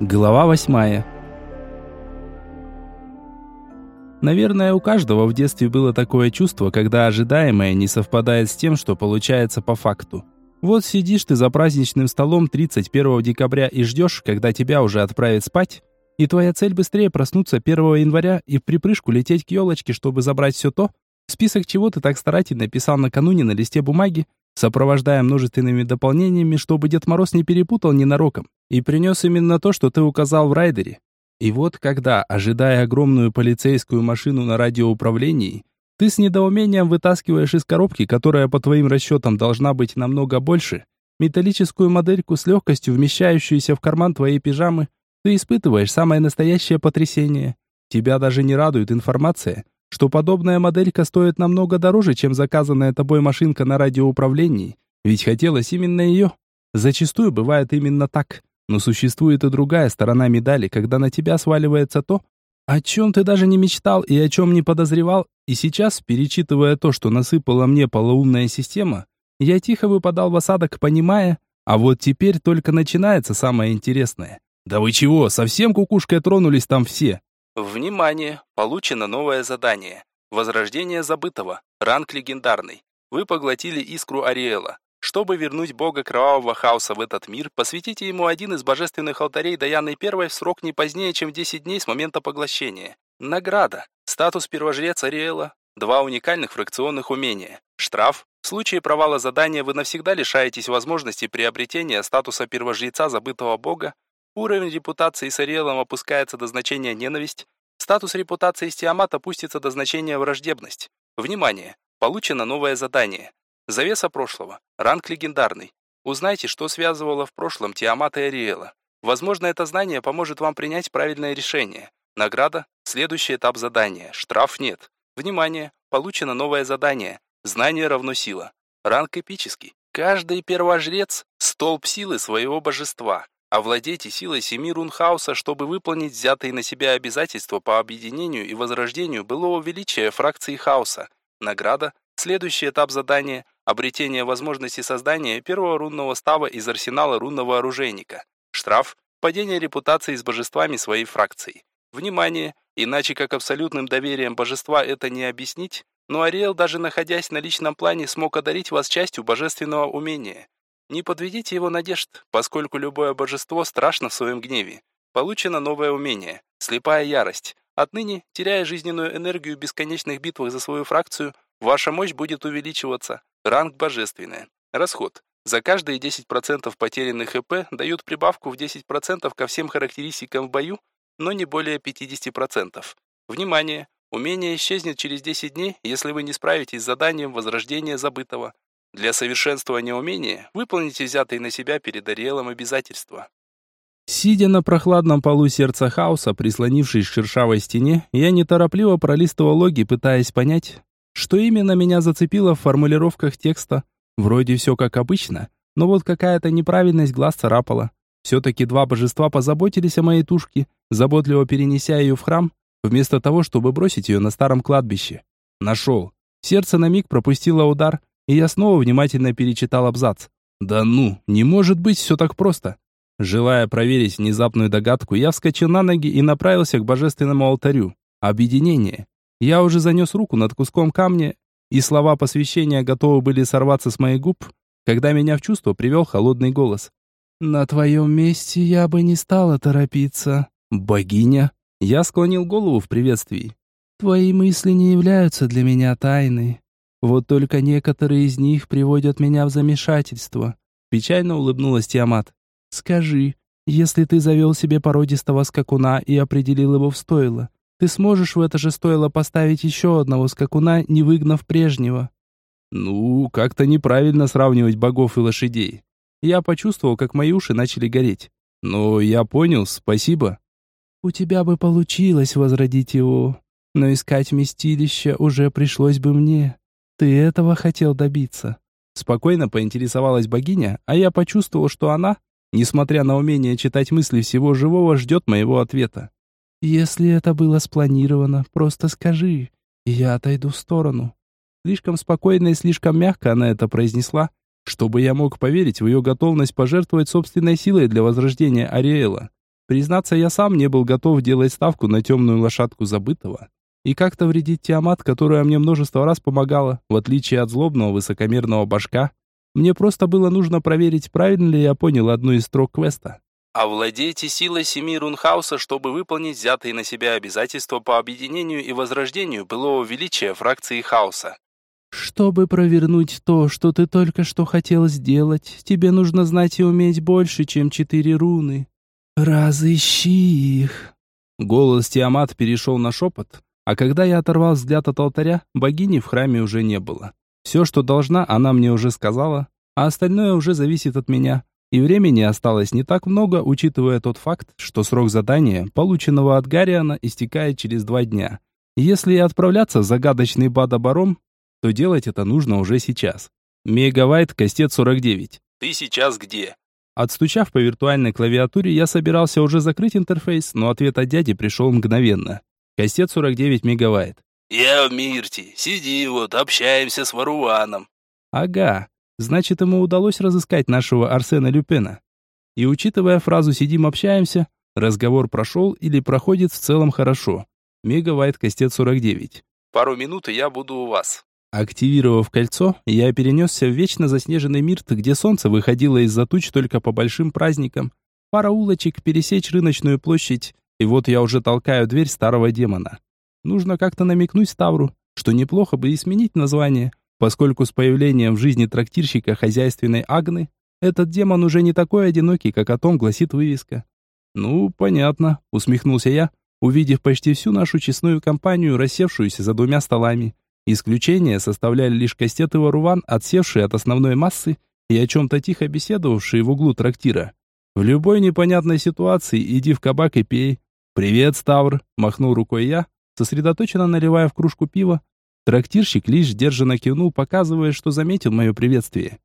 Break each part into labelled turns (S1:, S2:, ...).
S1: Глава восьмая. Наверное, у каждого в детстве было такое чувство, когда ожидаемое не совпадает с тем, что получается по факту. Вот сидишь ты за праздничным столом 31 декабря и ждешь, когда тебя уже отправят спать, и твоя цель быстрее проснуться 1 января и в припрыжку лететь к елочке, чтобы забрать все то, список чего ты так старательно писал накануне на листе бумаги, сопровождая множественными дополнениями, чтобы Дед Мороз не перепутал ненароком и принес именно то, что ты указал в райдере. И вот когда, ожидая огромную полицейскую машину на радиоуправлении, ты с недоумением вытаскиваешь из коробки, которая по твоим расчетам должна быть намного больше, металлическую модельку с легкостью вмещающуюся в карман твоей пижамы, ты испытываешь самое настоящее потрясение. Тебя даже не радует информация, что подобная моделька стоит намного дороже, чем заказанная тобой машинка на радиоуправлении, ведь хотелось именно ее. Зачастую бывает именно так, но существует и другая сторона медали, когда на тебя сваливается то, о чем ты даже не мечтал и о чем не подозревал, и сейчас, перечитывая то, что насыпала мне полоумная система, я тихо выпадал в осадок, понимая, а вот теперь только начинается самое интересное. Да вы чего, совсем кукушкой тронулись там все? Внимание! Получено новое задание. Возрождение забытого. Ранг легендарный. Вы поглотили искру Ариэла. Чтобы вернуть бога кровавого хаоса в этот мир, посвятите ему один из божественных алтарей Даяны Первой в срок не позднее, чем 10 дней с момента поглощения. Награда. Статус первожрец Ариэла. Два уникальных фракционных умения. Штраф. В случае провала задания вы навсегда лишаетесь возможности приобретения статуса первожреца забытого бога. Уровень репутации с Ариэлом опускается до значения ненависть. Статус репутации с Тиамат опустится до значения враждебность. Внимание! Получено новое задание. Завеса прошлого. Ранг легендарный. Узнайте, что связывало в прошлом Тиамат и Ариэла. Возможно, это знание поможет вам принять правильное решение. Награда – следующий этап задания. Штраф нет. Внимание! Получено новое задание. Знание равно сила. Ранг эпический. Каждый первожрец – столб силы своего божества. Овладейте силой семи рун хаоса, чтобы выполнить взятые на себя обязательства по объединению и возрождению былого величия фракции хаоса. Награда – следующий этап задания Обретение возможности создания первого рунного става из арсенала рунного оружейника. Штраф – падение репутации с божествами своей фракции. Внимание! Иначе как абсолютным доверием божества это не объяснить, но Ариэл, даже находясь на личном плане, смог одарить вас частью божественного умения. Не подведите его надежд, поскольку любое божество страшно в своем гневе. Получено новое умение – слепая ярость. Отныне, теряя жизненную энергию в бесконечных битвах за свою фракцию, ваша мощь будет увеличиваться. Ранг божественная. Расход. За каждые 10% потерянных ХП дают прибавку в 10% ко всем характеристикам в бою, но не более 50%. Внимание! Умение исчезнет через 10 дней, если вы не справитесь с заданием возрождения забытого. Для совершенствования умения выполните взятые на себя перед Ариэлом обязательства. Сидя на прохладном полу сердца хаоса, прислонившись к шершавой стене, я неторопливо пролистывал логи, пытаясь понять, что именно меня зацепило в формулировках текста? Вроде все как обычно, но вот какая-то неправильность глаз царапала. Все-таки два божества позаботились о моей тушке, заботливо перенеся ее в храм, вместо того, чтобы бросить ее на старом кладбище. Нашел. Сердце на миг пропустило удар, и я снова внимательно перечитал абзац. Да ну, не может быть все так просто. Желая проверить внезапную догадку, я вскочил на ноги и направился к божественному алтарю. Объединение. Я уже занес руку над куском камня, и слова посвящения готовы были сорваться с моих губ, когда меня в чувство привел холодный голос. «На твоем месте я бы не стала торопиться». «Богиня?» Я склонил голову в приветствии. «Твои мысли не являются для меня тайной. Вот только некоторые из них приводят меня в замешательство». Печально улыбнулась Тиамат. «Скажи, если ты завел себе породистого скакуна и определил его в стойло, ты сможешь в это же стоило поставить еще одного скакуна, не выгнав прежнего. Ну, как-то неправильно сравнивать богов и лошадей. Я почувствовал, как мои уши начали гореть. Но я понял, спасибо. У тебя бы получилось возродить его, но искать вместилище уже пришлось бы мне. Ты этого хотел добиться. Спокойно поинтересовалась богиня, а я почувствовал, что она, несмотря на умение читать мысли всего живого, ждет моего ответа. «Если это было спланировано, просто скажи, и я отойду в сторону». Слишком спокойно и слишком мягко она это произнесла, чтобы я мог поверить в ее готовность пожертвовать собственной силой для возрождения Ариэла. Признаться, я сам не был готов делать ставку на темную лошадку забытого. И как-то вредить Тиамат, которая мне множество раз помогала, в отличие от злобного высокомерного башка, мне просто было нужно проверить, правильно ли я понял одну из строк квеста. Овладейте силой семи рунхауса, чтобы выполнить взятые на себя обязательства по объединению и возрождению былого величия фракции хаоса. Чтобы провернуть то, что ты только что хотел сделать, тебе нужно знать и уметь больше, чем четыре руны. Разыщи их. Голос Тиамат перешел на шепот, а когда я оторвал взгляд от алтаря, богини в храме уже не было. Все, что должна, она мне уже сказала, а остальное уже зависит от меня. И времени осталось не так много, учитывая тот факт, что срок задания, полученного от Гариана, истекает через два дня. Если и отправляться в загадочный Бадабаром, то делать это нужно уже сейчас. Мегавайт Кастет 49. Ты сейчас где? Отстучав по виртуальной клавиатуре, я собирался уже закрыть интерфейс, но ответ от дяди пришел мгновенно. Кастет 49 мегавайт.
S2: «Я в Мирте. Сиди вот, общаемся с Варуаном».
S1: «Ага. Значит, ему удалось разыскать нашего Арсена Люпена. И учитывая фразу «сидим, общаемся», разговор прошел или проходит в целом хорошо. Мегавайт Кастет 49. Пару минут, и я буду у вас. Активировав кольцо, я перенесся в вечно заснеженный Мирт, где солнце выходило из-за туч только по большим праздникам. Пара улочек, пересечь рыночную площадь, и вот я уже толкаю дверь старого демона. Нужно как-то намекнуть Ставру, что неплохо бы и сменить название, поскольку с появлением в жизни трактирщика хозяйственной Агны этот демон уже не такой одинокий, как о том гласит вывеска. «Ну, понятно», — усмехнулся я, увидев почти всю нашу честную компанию, рассевшуюся за двумя столами. Исключение составляли лишь Кастет и Варуван, отсевшие от основной массы и о чем-то тихо беседовавшие в углу трактира. В любой непонятной ситуации иди в кабак и пей. «Привет, Ставр!» — махнул рукой я, сосредоточенно наливая в кружку пива. Трактирщик лишь сдержанно кивнул, показывая, что заметил мое приветствие.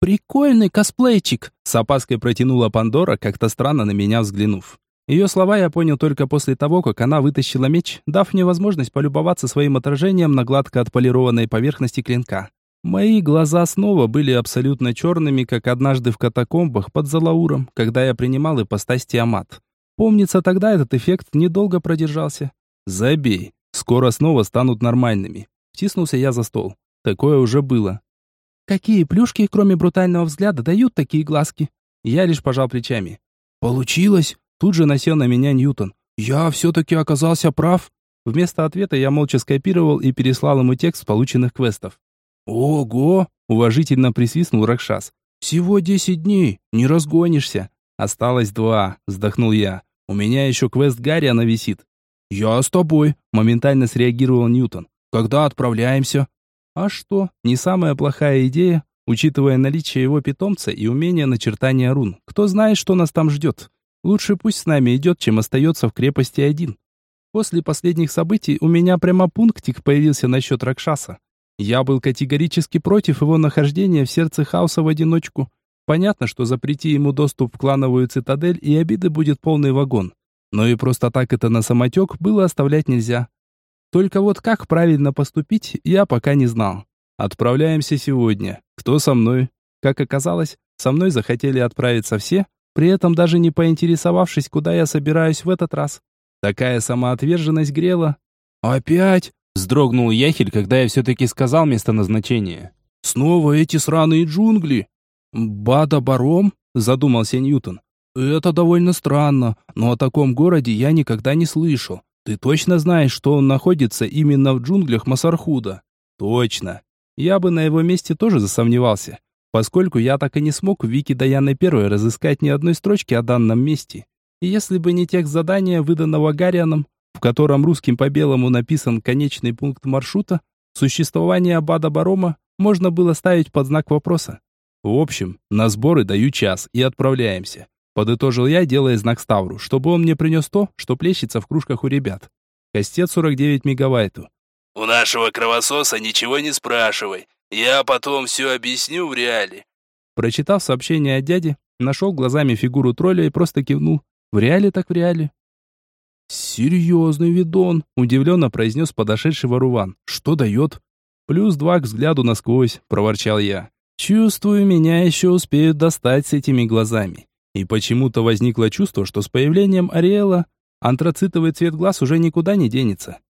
S1: «Прикольный косплейчик!» — с опаской протянула Пандора, как-то странно на меня взглянув. Ее слова я понял только после того, как она вытащила меч, дав мне возможность полюбоваться своим отражением на гладко отполированной поверхности клинка. Мои глаза снова были абсолютно черными, как однажды в катакомбах под Залауром, когда я принимал ипостась Тиамат. Помнится, тогда этот эффект недолго продержался. Забей, скоро снова станут нормальными. Втиснулся я за стол. Такое уже было. Какие плюшки, кроме брутального взгляда, дают такие глазки? Я лишь пожал плечами. Получилось. Тут же насел на меня Ньютон. Я все-таки оказался прав. Вместо ответа я молча скопировал и переслал ему текст полученных квестов. «Ого!» — уважительно присвистнул Ракшас. «Всего десять дней, не разгонишься». «Осталось два», — вздохнул я. «У меня еще квест Гарриана висит. «Я с тобой», — моментально среагировал Ньютон. «Когда отправляемся?» «А что? Не самая плохая идея, учитывая наличие его питомца и умение начертания рун. Кто знает, что нас там ждет. Лучше пусть с нами идет, чем остается в крепости один». После последних событий у меня прямо пунктик появился насчет Ракшаса. Я был категорически против его нахождения в сердце хаоса в одиночку. Понятно, что запрети ему доступ в клановую цитадель, и обиды будет полный вагон. Но и просто так это на самотек было оставлять нельзя. Только вот как правильно поступить, я пока не знал. Отправляемся сегодня. Кто со мной? Как оказалось, со мной захотели отправиться все, при этом даже не поинтересовавшись, куда я собираюсь в этот раз. Такая самоотверженность грела. «Опять?» — вздрогнул Яхель, когда я все-таки сказал место назначения. «Снова эти сраные джунгли!» «Бада-баром?» — задумался Ньютон. «Это довольно странно, но о таком городе я никогда не слышал. Ты точно знаешь, что он находится именно в джунглях Масархуда?» «Точно. Я бы на его месте тоже засомневался, поскольку я так и не смог в Вики Даяны Первой разыскать ни одной строчки о данном месте. И если бы не текст задания, выданного Гарианом, в котором русским по белому написан конечный пункт маршрута, существование Абада Барома можно было ставить под знак вопроса. В общем, на сборы даю час и отправляемся. Подытожил я, делая знак Ставру, чтобы он мне принес то, что плещется в кружках у ребят. Кастет 49 мегавайту.
S2: «У нашего кровососа ничего не спрашивай. Я потом все объясню в реале».
S1: Прочитав сообщение от дяди, нашел глазами фигуру тролля и просто кивнул. «В реале так в реале». «Серьезный видон», — удивленно произнес подошедший Варуван. «Что дает?» «Плюс два к взгляду насквозь», — проворчал я. «Чувствую, меня еще успеют достать с этими глазами. И почему-то возникло чувство, что с появлением Ариэла антрацитовый цвет глаз уже никуда не денется.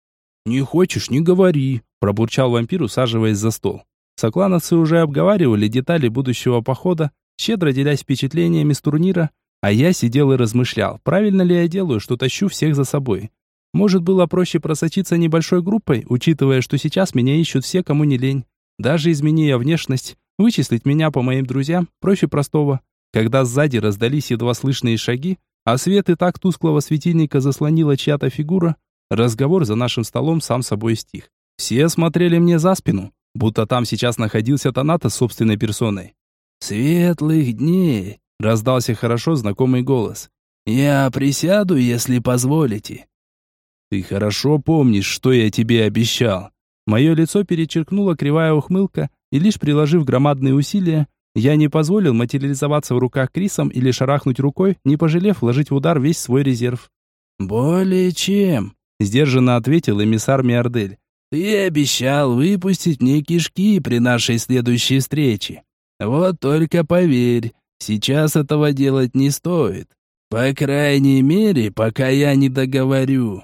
S1: «Не хочешь, не говори», – пробурчал вампир, усаживаясь за стол. Соклановцы уже обговаривали детали будущего похода, щедро делясь впечатлениями с турнира, а я сидел и размышлял, правильно ли я делаю, что тащу всех за собой. Может, было проще просочиться небольшой группой, учитывая, что сейчас меня ищут все, кому не лень. Даже изменив внешность, вычислить меня по моим друзьям проще простого. Когда сзади раздались едва слышные шаги, а свет и так тусклого светильника заслонила чья-то фигура, разговор за нашим столом сам собой стих. Все смотрели мне за спину, будто там сейчас находился Таната с собственной персоной. «Светлых дней!» — раздался хорошо знакомый голос. «Я присяду, если позволите». «Ты хорошо помнишь, что я тебе обещал». Мое лицо перечеркнула кривая ухмылка, и лишь приложив громадные усилия, я не позволил материализоваться в руках Крисом или шарахнуть рукой, не пожалев вложить в удар весь свой резерв. «Более чем», — сдержанно ответил эмиссар Миордель. Ты обещал выпустить мне кишки при нашей следующей встрече. Вот только поверь, сейчас этого делать не стоит. По крайней мере, пока я не договорю.